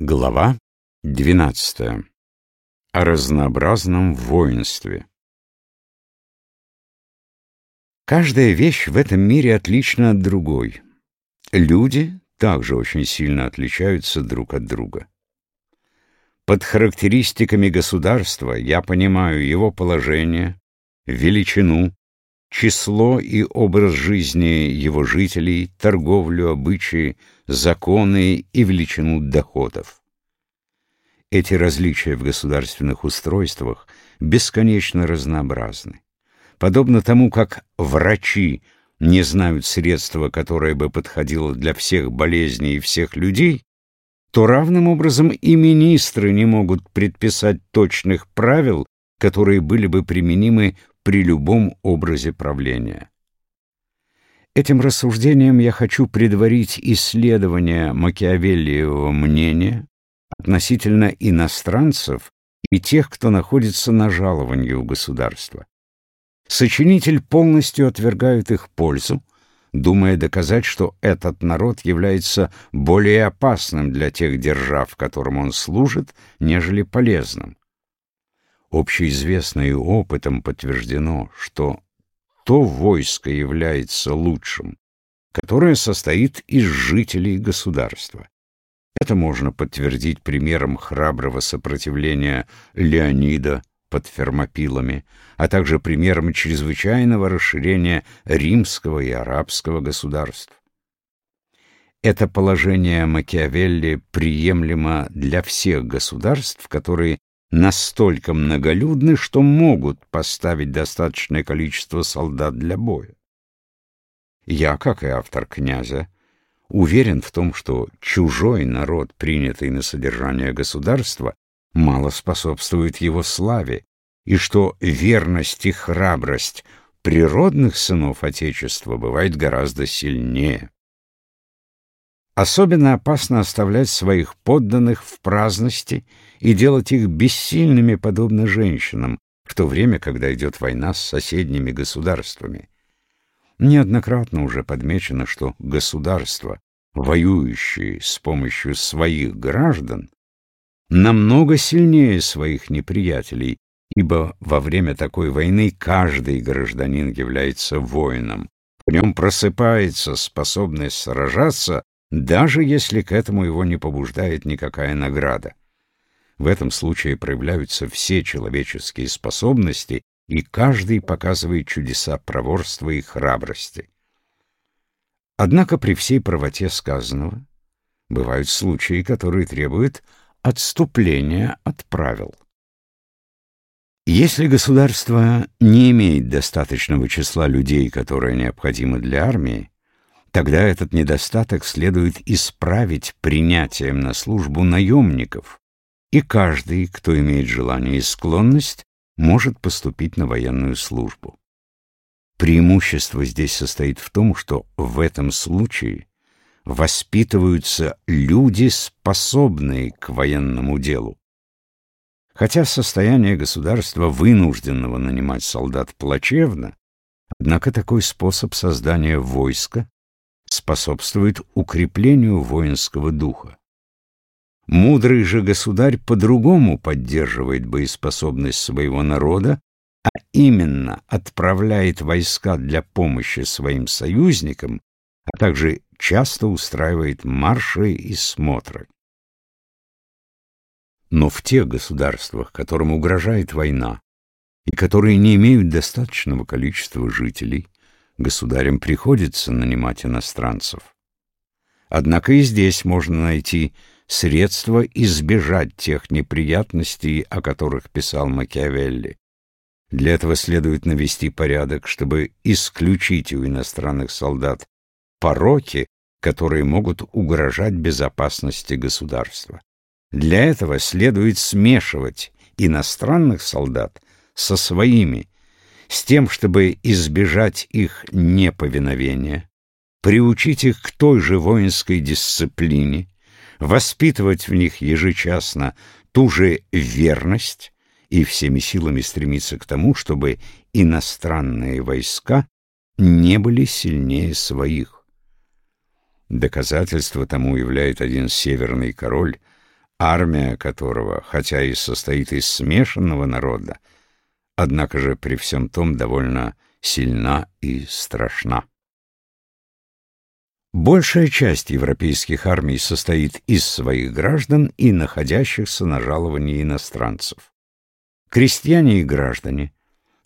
Глава 12. О разнообразном воинстве. Каждая вещь в этом мире отлична от другой. Люди также очень сильно отличаются друг от друга. Под характеристиками государства я понимаю его положение, величину, число и образ жизни его жителей, торговлю, обычаи, законы и величину доходов. Эти различия в государственных устройствах бесконечно разнообразны. Подобно тому, как врачи не знают средства, которое бы подходило для всех болезней и всех людей, то равным образом и министры не могут предписать точных правил, которые были бы применимы при любом образе правления. Этим рассуждением я хочу предварить исследование Макиавеллиевого мнения относительно иностранцев и тех, кто находится на жаловании у государства. Сочинитель полностью отвергает их пользу, думая доказать, что этот народ является более опасным для тех держав, которым он служит, нежели полезным общеизвестно и опытом подтверждено, что то войско является лучшим, которое состоит из жителей государства. Это можно подтвердить примером храброго сопротивления Леонида под Фермопилами, а также примером чрезвычайного расширения римского и арабского государств. Это положение Макиавелли приемлемо для всех государств, которые настолько многолюдны, что могут поставить достаточное количество солдат для боя. Я, как и автор князя, уверен в том, что чужой народ, принятый на содержание государства, мало способствует его славе, и что верность и храбрость природных сынов Отечества бывает гораздо сильнее. Особенно опасно оставлять своих подданных в праздности и делать их бессильными, подобно женщинам, в то время, когда идет война с соседними государствами. Неоднократно уже подмечено, что государства, воюющие с помощью своих граждан, намного сильнее своих неприятелей, ибо во время такой войны каждый гражданин является воином. В нем просыпается способность сражаться даже если к этому его не побуждает никакая награда. В этом случае проявляются все человеческие способности, и каждый показывает чудеса проворства и храбрости. Однако при всей правоте сказанного бывают случаи, которые требуют отступления от правил. Если государство не имеет достаточного числа людей, которые необходимы для армии, Тогда этот недостаток следует исправить принятием на службу наемников, и каждый, кто имеет желание и склонность, может поступить на военную службу. Преимущество здесь состоит в том, что в этом случае воспитываются люди, способные к военному делу. Хотя состояние государства, вынужденного нанимать солдат, плачевно, однако такой способ создания войска способствует укреплению воинского духа. Мудрый же государь по-другому поддерживает боеспособность своего народа, а именно отправляет войска для помощи своим союзникам, а также часто устраивает марши и смотры. Но в тех государствах, которым угрожает война, и которые не имеют достаточного количества жителей, государям приходится нанимать иностранцев. Однако и здесь можно найти средства избежать тех неприятностей, о которых писал Макиавелли. Для этого следует навести порядок, чтобы исключить у иностранных солдат пороки, которые могут угрожать безопасности государства. Для этого следует смешивать иностранных солдат со своими, с тем, чтобы избежать их неповиновения, приучить их к той же воинской дисциплине, воспитывать в них ежечасно ту же верность и всеми силами стремиться к тому, чтобы иностранные войска не были сильнее своих. Доказательство тому являет один северный король, армия которого, хотя и состоит из смешанного народа, однако же при всем том довольно сильна и страшна. Большая часть европейских армий состоит из своих граждан и находящихся на жаловании иностранцев. Крестьяне и граждане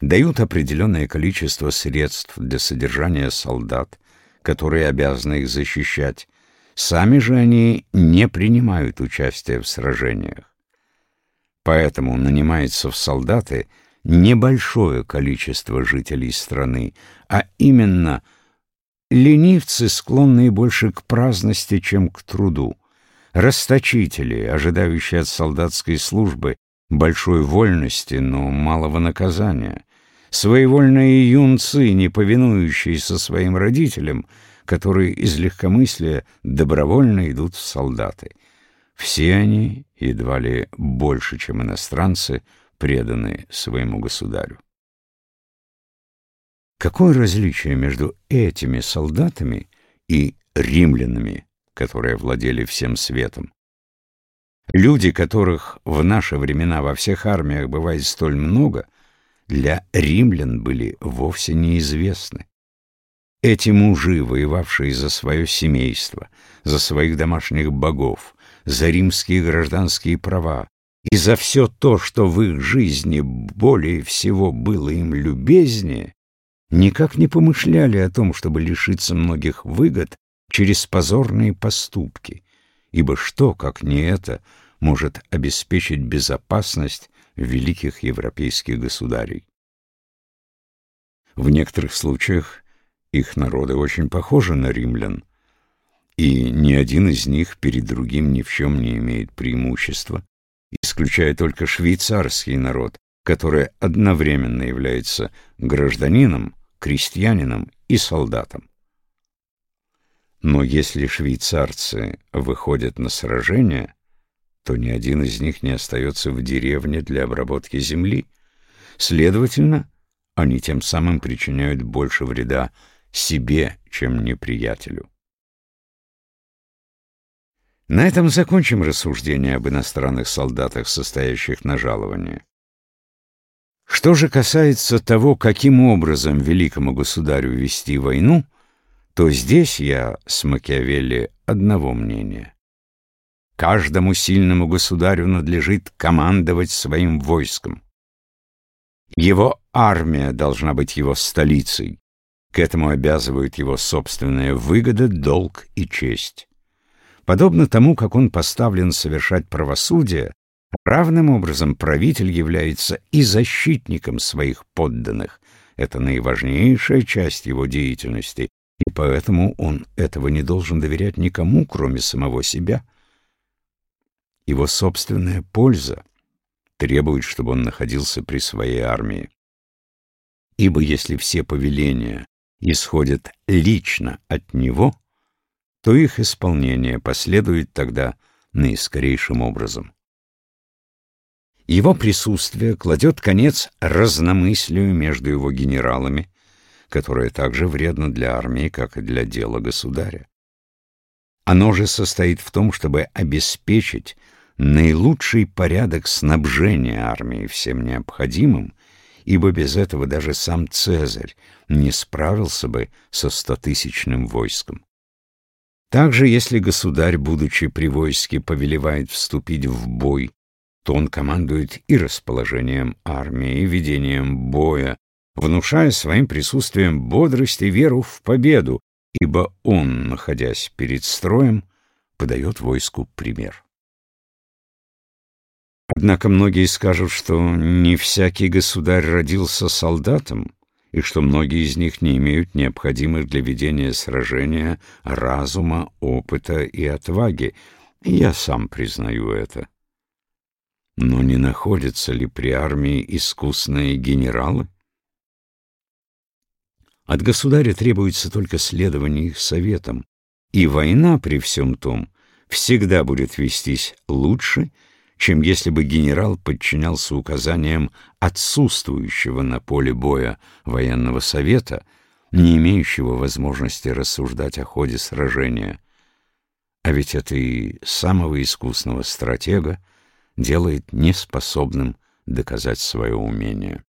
дают определенное количество средств для содержания солдат, которые обязаны их защищать, сами же они не принимают участия в сражениях. Поэтому нанимается в солдаты небольшое количество жителей страны, а именно ленивцы, склонные больше к праздности, чем к труду, расточители, ожидающие от солдатской службы большой вольности, но малого наказания, своевольные юнцы, не повинующиеся своим родителям, которые из легкомыслия добровольно идут в солдаты. Все они, едва ли больше, чем иностранцы, преданы своему государю. Какое различие между этими солдатами и римлянами, которые владели всем светом? Люди, которых в наши времена во всех армиях бывает столь много, для римлян были вовсе неизвестны. Эти мужи, воевавшие за свое семейство, за своих домашних богов, за римские гражданские права, и за все то, что в их жизни более всего было им любезнее, никак не помышляли о том, чтобы лишиться многих выгод через позорные поступки, ибо что, как не это, может обеспечить безопасность великих европейских государей? В некоторых случаях их народы очень похожи на римлян, и ни один из них перед другим ни в чем не имеет преимущества, исключая только швейцарский народ, который одновременно является гражданином, крестьянином и солдатом. Но если швейцарцы выходят на сражение, то ни один из них не остается в деревне для обработки земли. Следовательно, они тем самым причиняют больше вреда себе, чем неприятелю. На этом закончим рассуждение об иностранных солдатах, состоящих на жалование. Что же касается того, каким образом великому государю вести войну, то здесь я с Макиавелли одного мнения. Каждому сильному государю надлежит командовать своим войском. Его армия должна быть его столицей. К этому обязывают его собственная выгода, долг и честь. Подобно тому, как он поставлен совершать правосудие, Равным образом правитель является и защитником своих подданных. Это наиважнейшая часть его деятельности, и поэтому он этого не должен доверять никому, кроме самого себя. Его собственная польза требует, чтобы он находился при своей армии. Ибо если все повеления исходят лично от него, то их исполнение последует тогда наискорейшим образом. Его присутствие кладет конец разномыслию между его генералами, которое также вредно для армии, как и для дела государя. Оно же состоит в том, чтобы обеспечить наилучший порядок снабжения армии всем необходимым, ибо без этого даже сам Цезарь не справился бы со стотысячным войском. Также, если государь, будучи при войске, повелевает вступить в бой то он командует и расположением армии, и ведением боя, внушая своим присутствием бодрость и веру в победу, ибо он, находясь перед строем, подает войску пример. Однако многие скажут, что не всякий государь родился солдатом, и что многие из них не имеют необходимых для ведения сражения разума, опыта и отваги. я сам признаю это. Но не находятся ли при армии искусные генералы? От государя требуется только следование их советам, и война при всем том всегда будет вестись лучше, чем если бы генерал подчинялся указаниям отсутствующего на поле боя военного совета, не имеющего возможности рассуждать о ходе сражения. А ведь это и самого искусного стратега делает неспособным доказать свое умение.